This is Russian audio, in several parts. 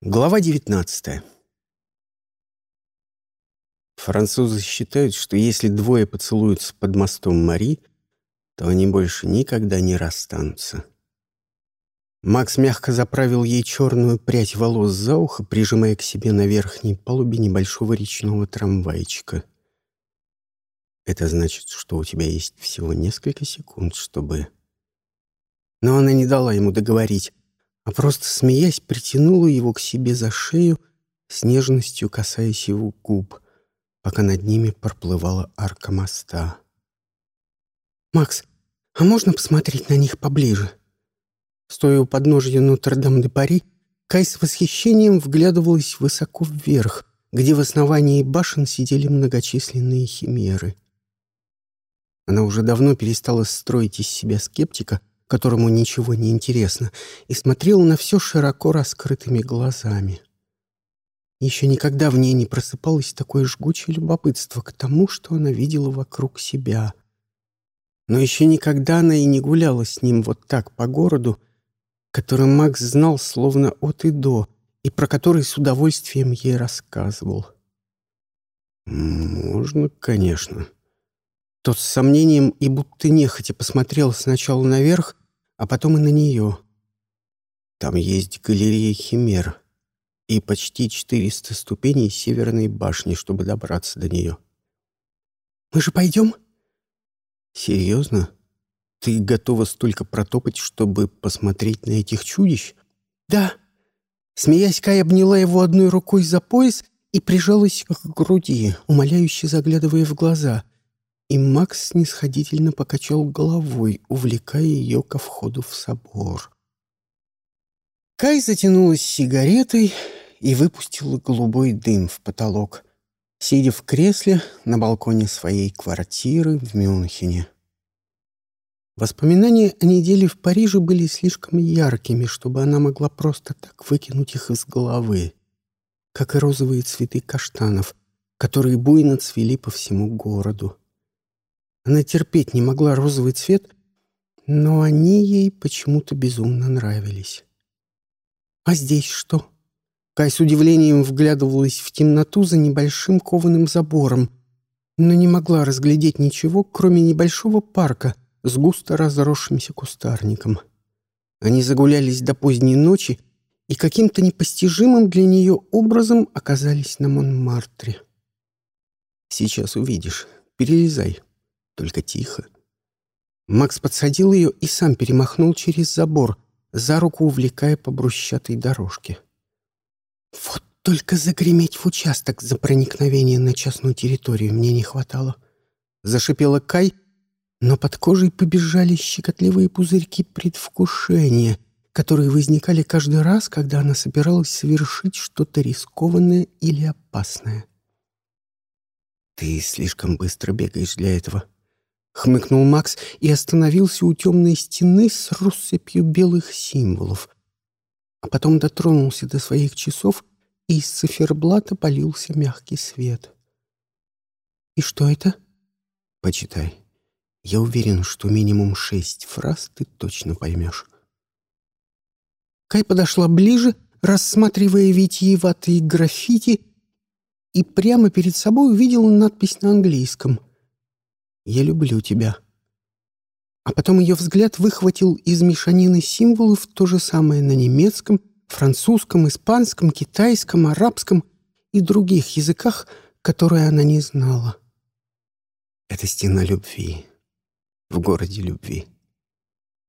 Глава 19 Французы считают, что если двое поцелуются под мостом Мари, то они больше никогда не расстанутся. Макс мягко заправил ей черную прядь волос за ухо, прижимая к себе на верхней палубе небольшого речного трамвайчика. Это значит, что у тебя есть всего несколько секунд, чтобы... Но она не дала ему договорить а просто, смеясь, притянула его к себе за шею, с нежностью касаясь его губ, пока над ними проплывала арка моста. «Макс, а можно посмотреть на них поближе?» Стоя у подножья Нотр-Дам-де-Пари, Кай с восхищением вглядывалась высоко вверх, где в основании башен сидели многочисленные химеры. Она уже давно перестала строить из себя скептика, которому ничего не интересно, и смотрел на все широко раскрытыми глазами. Еще никогда в ней не просыпалось такое жгучее любопытство к тому, что она видела вокруг себя. Но еще никогда она и не гуляла с ним вот так по городу, который Макс знал словно от и до, и про который с удовольствием ей рассказывал. «Можно, конечно». Тот с сомнением и будто нехотя посмотрел сначала наверх, а потом и на нее. Там есть галерея Химер и почти 400 ступеней северной башни, чтобы добраться до нее. «Мы же пойдем?» «Серьезно? Ты готова столько протопать, чтобы посмотреть на этих чудищ?» «Да». Смеясь, Кай обняла его одной рукой за пояс и прижалась к груди, умоляюще заглядывая в глаза — и Макс снисходительно покачал головой, увлекая ее ко входу в собор. Кай затянулась сигаретой и выпустила голубой дым в потолок, сидя в кресле на балконе своей квартиры в Мюнхене. Воспоминания о неделе в Париже были слишком яркими, чтобы она могла просто так выкинуть их из головы, как и розовые цветы каштанов, которые буйно цвели по всему городу. Она терпеть не могла розовый цвет, но они ей почему-то безумно нравились. «А здесь что?» Кай с удивлением вглядывалась в темноту за небольшим кованым забором, но не могла разглядеть ничего, кроме небольшого парка с густо разросшимся кустарником. Они загулялись до поздней ночи и каким-то непостижимым для нее образом оказались на Монмартре. «Сейчас увидишь. Перелезай», только тихо. Макс подсадил ее и сам перемахнул через забор, за руку увлекая по брусчатой дорожке. «Вот только загреметь в участок за проникновение на частную территорию мне не хватало», — зашипела Кай, но под кожей побежали щекотливые пузырьки предвкушения, которые возникали каждый раз, когда она собиралась совершить что-то рискованное или опасное. «Ты слишком быстро бегаешь для этого», хмыкнул Макс и остановился у темной стены с россыпью белых символов. А потом дотронулся до своих часов, и из циферблата полился мягкий свет. «И что это?» «Почитай. Я уверен, что минимум шесть фраз ты точно поймешь». Кай подошла ближе, рассматривая витиеватые граффити, и прямо перед собой увидела надпись на английском — я люблю тебя». А потом ее взгляд выхватил из мешанины символов то же самое на немецком, французском, испанском, китайском, арабском и других языках, которые она не знала. Это стена любви. В городе любви.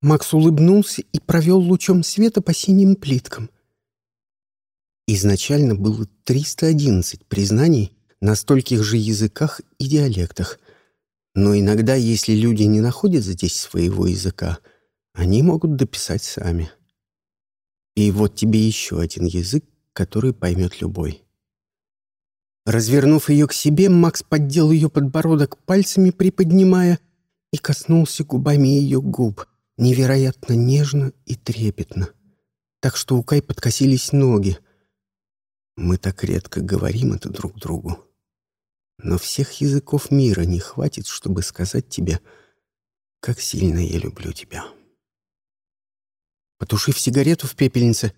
Макс улыбнулся и провел лучом света по синим плиткам. Изначально было 311 признаний на стольких же языках и диалектах — но иногда, если люди не находят здесь своего языка, они могут дописать сами. И вот тебе еще один язык, который поймет любой. Развернув ее к себе, Макс поддел ее подбородок пальцами, приподнимая, и коснулся губами ее губ, невероятно нежно и трепетно. Так что у Кай подкосились ноги. Мы так редко говорим это друг другу. Но всех языков мира не хватит, чтобы сказать тебе, как сильно я люблю тебя. Потушив сигарету в пепельнице,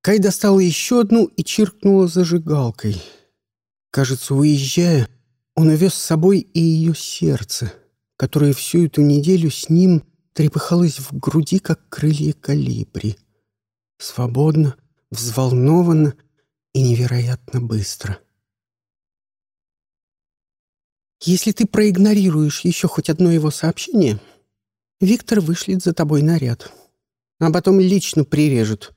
Кай достала еще одну и чиркнула зажигалкой. Кажется, уезжая, он увез с собой и ее сердце, которое всю эту неделю с ним трепыхалось в груди, как крылья калибри. Свободно, взволнованно и невероятно быстро. Если ты проигнорируешь еще хоть одно его сообщение, Виктор вышлет за тобой наряд, а потом лично прирежет.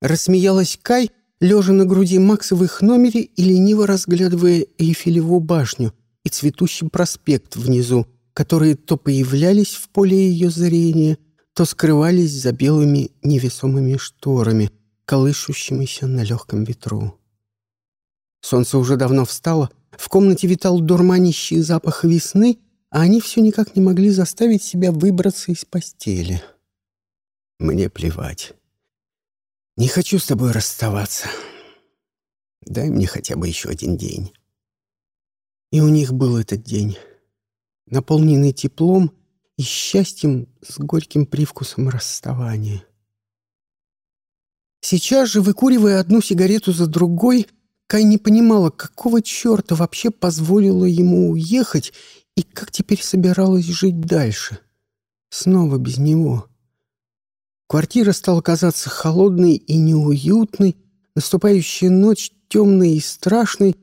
Рассмеялась Кай, лежа на груди Макса в их номере и лениво разглядывая Эйфелеву башню и цветущий проспект внизу, которые то появлялись в поле ее зрения, то скрывались за белыми невесомыми шторами, колышущимися на легком ветру. Солнце уже давно встало, в комнате витал дурманящий запах весны, а они все никак не могли заставить себя выбраться из постели. «Мне плевать», не хочу с тобой расставаться. Дай мне хотя бы еще один день. И у них был этот день, наполненный теплом и счастьем с горьким привкусом расставания. Сейчас же, выкуривая одну сигарету за другой, Кай не понимала, какого черта вообще позволила ему уехать и как теперь собиралась жить дальше. Снова без него. Квартира стала казаться холодной и неуютной, наступающая ночь темной и страшной,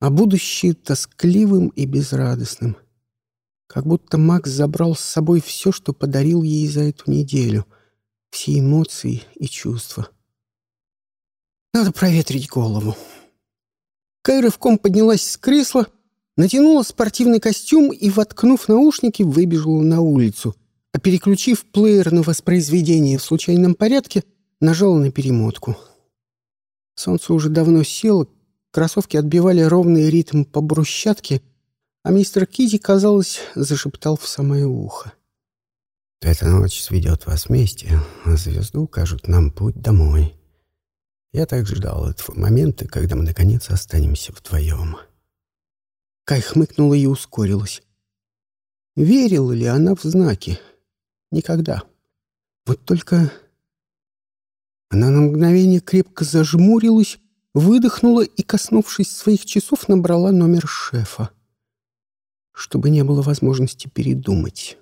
а будущее тоскливым и безрадостным. Как будто Макс забрал с собой все, что подарил ей за эту неделю, все эмоции и чувства. Надо проветрить голову. Кай рывком поднялась с кресла, натянула спортивный костюм и, воткнув наушники, выбежала на улицу, а переключив плеер на воспроизведение в случайном порядке, нажала на перемотку. Солнце уже давно село, кроссовки отбивали ровный ритм по брусчатке, а мистер Кити, казалось, зашептал в самое ухо. «Эта ночь сведет вас вместе, а звезду укажут нам путь домой. Я так ждал этого момента, когда мы наконец останемся вдвоем». Кай хмыкнула и ускорилась. Верила ли она в знаки? Никогда. Вот только... Она на мгновение крепко зажмурилась, выдохнула и, коснувшись своих часов, набрала номер шефа, чтобы не было возможности передумать.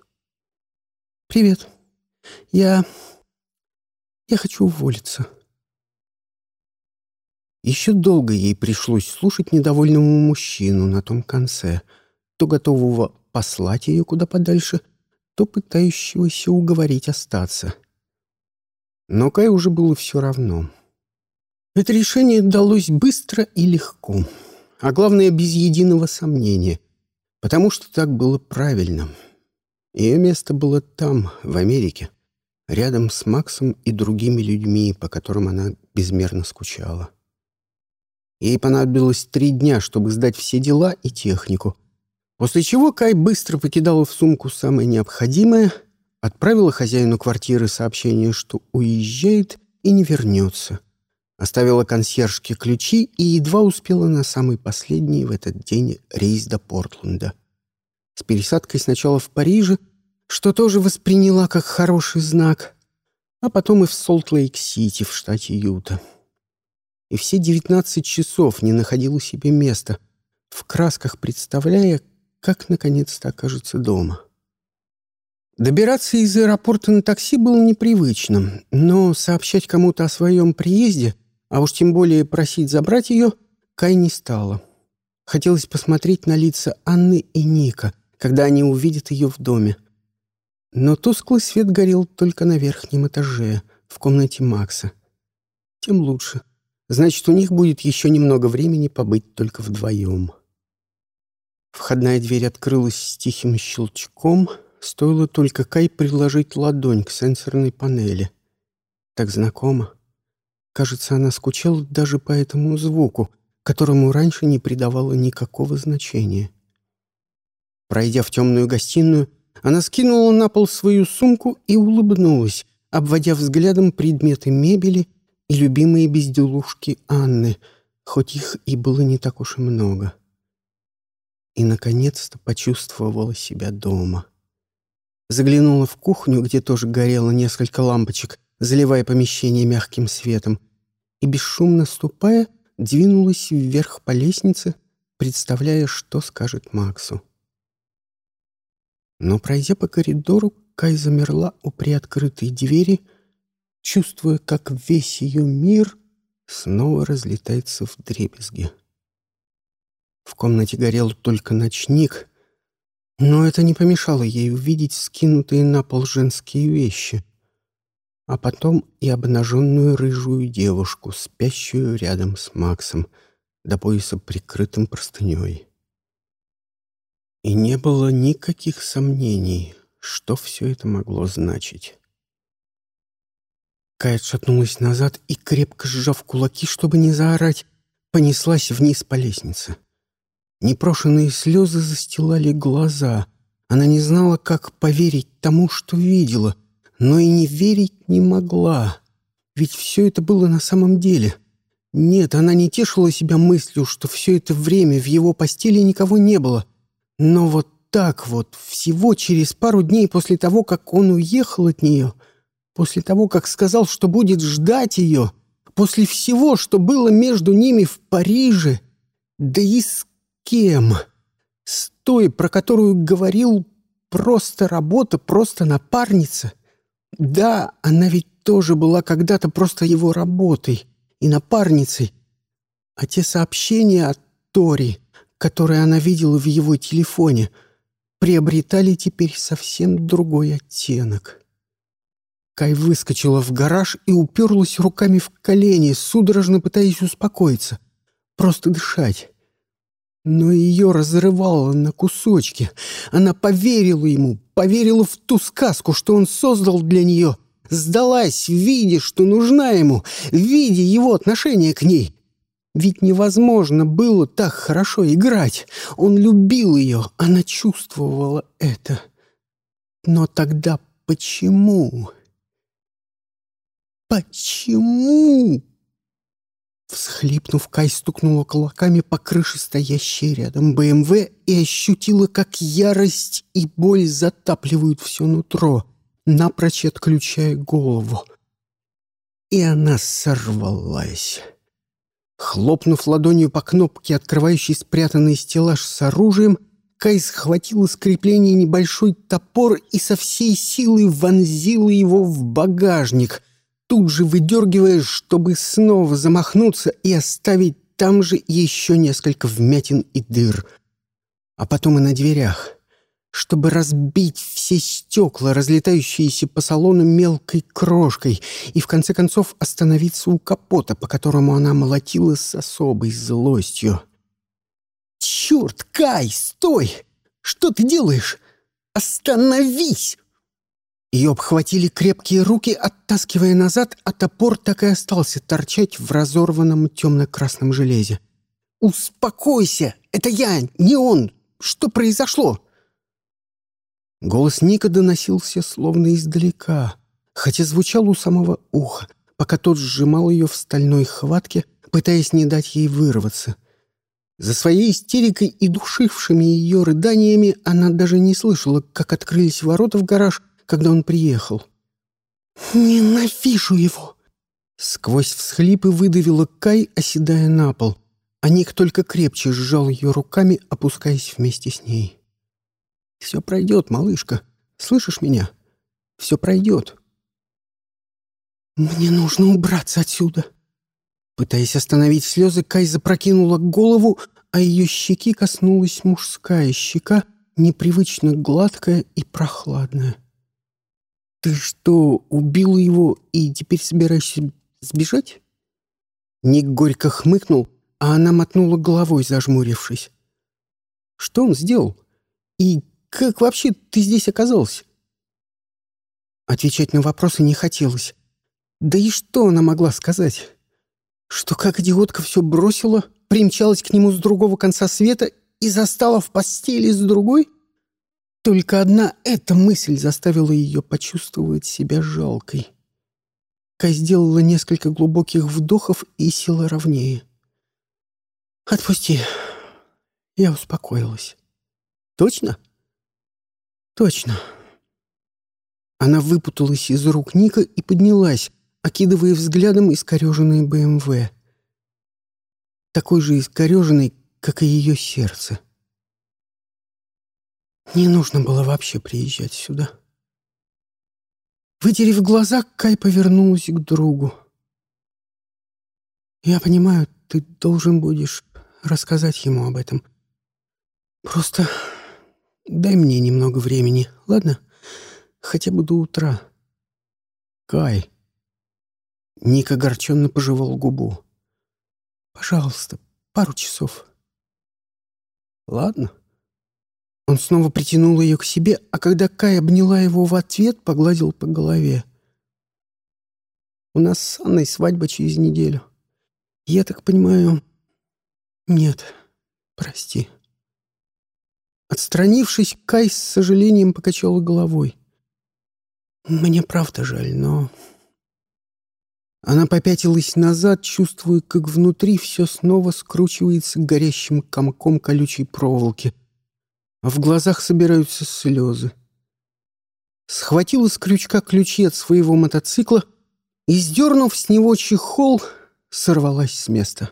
«Привет. Я... я хочу уволиться». Еще долго ей пришлось слушать недовольному мужчину на том конце, то готового послать ее куда подальше, то пытающегося уговорить остаться. Но Кай уже было все равно. Это решение далось быстро и легко, а главное, без единого сомнения, потому что так было правильно. Ее место было там, в Америке, рядом с Максом и другими людьми, по которым она безмерно скучала. Ей понадобилось три дня, чтобы сдать все дела и технику — После чего Кай быстро покидала в сумку самое необходимое, отправила хозяину квартиры сообщение, что уезжает и не вернется. Оставила консьержке ключи и едва успела на самый последний в этот день рейс до Портленда. С пересадкой сначала в Париже, что тоже восприняла как хороший знак, а потом и в Солт-Лейк-Сити в штате Юта. И все 19 часов не находила себе места, в красках представляя, как наконец-то окажется дома. Добираться из аэропорта на такси было непривычно, но сообщать кому-то о своем приезде, а уж тем более просить забрать ее, Кай не стала. Хотелось посмотреть на лица Анны и Ника, когда они увидят ее в доме. Но тусклый свет горел только на верхнем этаже, в комнате Макса. Тем лучше. Значит, у них будет еще немного времени побыть только вдвоем. Входная дверь открылась с тихим щелчком, стоило только Кай приложить ладонь к сенсорной панели. Так знакомо. Кажется, она скучала даже по этому звуку, которому раньше не придавала никакого значения. Пройдя в темную гостиную, она скинула на пол свою сумку и улыбнулась, обводя взглядом предметы мебели и любимые безделушки Анны, хоть их и было не так уж и много и, наконец-то, почувствовала себя дома. Заглянула в кухню, где тоже горело несколько лампочек, заливая помещение мягким светом, и, бесшумно ступая, двинулась вверх по лестнице, представляя, что скажет Максу. Но, пройдя по коридору, Кай замерла у приоткрытой двери, чувствуя, как весь ее мир снова разлетается в дребезги. В комнате горел только ночник, но это не помешало ей увидеть скинутые на пол женские вещи, а потом и обнаженную рыжую девушку, спящую рядом с Максом, до пояса прикрытым простыней. И не было никаких сомнений, что все это могло значить. Кай отшатнулась назад и, крепко сжав кулаки, чтобы не заорать, понеслась вниз по лестнице. Непрошенные слезы застилали глаза. Она не знала, как поверить тому, что видела, но и не верить не могла. Ведь все это было на самом деле. Нет, она не тешила себя мыслью, что все это время в его постели никого не было. Но вот так вот, всего через пару дней после того, как он уехал от нее, после того, как сказал, что будет ждать ее, после всего, что было между ними в Париже, да и с кем? С той, про которую говорил просто работа, просто напарница. Да, она ведь тоже была когда-то просто его работой и напарницей. А те сообщения от Тори, которые она видела в его телефоне, приобретали теперь совсем другой оттенок. Кай выскочила в гараж и уперлась руками в колени, судорожно пытаясь успокоиться. Просто дышать. Но ее разрывало на кусочки. Она поверила ему, поверила в ту сказку, что он создал для нее. Сдалась, видя, что нужна ему, видя его отношение к ней. Ведь невозможно было так хорошо играть. Он любил ее, она чувствовала это. Но тогда почему? Почему? Всхлипнув, Кай стукнула кулаками по крыше стоящей рядом БМВ и ощутила, как ярость и боль затапливают все нутро, напрочь отключая голову. И она сорвалась. Хлопнув ладонью по кнопке, открывающей спрятанный стеллаж с оружием, Кай схватила с крепления небольшой топор и со всей силы вонзила его в багажник — тут же выдергивая, чтобы снова замахнуться и оставить там же еще несколько вмятин и дыр. А потом и на дверях, чтобы разбить все стекла, разлетающиеся по салону мелкой крошкой, и в конце концов остановиться у капота, по которому она молотила с особой злостью. «Черт, Кай, стой! Что ты делаешь? Остановись!» Ее обхватили крепкие руки, оттаскивая назад, а топор так и остался торчать в разорванном темно-красном железе. «Успокойся! Это я, не он! Что произошло?» Голос Ника доносился словно издалека, хотя звучал у самого уха, пока тот сжимал ее в стальной хватке, пытаясь не дать ей вырваться. За своей истерикой и душившими ее рыданиями она даже не слышала, как открылись ворота в гараж, когда он приехал. «Ненавижу его!» Сквозь всхлипы выдавила Кай, оседая на пол, а Ник только крепче сжал ее руками, опускаясь вместе с ней. «Все пройдет, малышка. Слышишь меня? Все пройдет». «Мне нужно убраться отсюда». Пытаясь остановить слезы, Кай запрокинула голову, а ее щеки коснулась мужская щека, непривычно гладкая и прохладная. «Ты что, убила его и теперь собираешься сбежать?» Ник горько хмыкнул, а она мотнула головой, зажмурившись. «Что он сделал? И как вообще ты здесь оказался?» Отвечать на вопросы не хотелось. Да и что она могла сказать? Что как идиотка все бросила, примчалась к нему с другого конца света и застала в постели с другой? — только одна эта мысль заставила ее почувствовать себя жалкой. Кай сделала несколько глубоких вдохов и села ровнее. «Отпусти». Я успокоилась. «Точно?» «Точно». Она выпуталась из рук Ника и поднялась, окидывая взглядом искореженный БМВ. Такой же искореженный, как и ее сердце. Не нужно было вообще приезжать сюда. Вытерев глаза, Кай повернулась к другу. «Я понимаю, ты должен будешь рассказать ему об этом. Просто дай мне немного времени, ладно? Хотя бы до утра». «Кай!» Ник огорченно пожевал губу. «Пожалуйста, пару часов». «Ладно». Он снова притянул ее к себе, а когда Кай обняла его в ответ, погладил по голове. «У нас с Анной свадьба через неделю. Я так понимаю...» «Нет, прости». Отстранившись, Кай с сожалением покачал головой. «Мне правда жаль, но...» Она попятилась назад, чувствуя, как внутри все снова скручивается горящим комком колючей проволоки — а в глазах собираются слезы. Схватила с крючка ключи от своего мотоцикла и, сдернув с него чехол, сорвалась с места.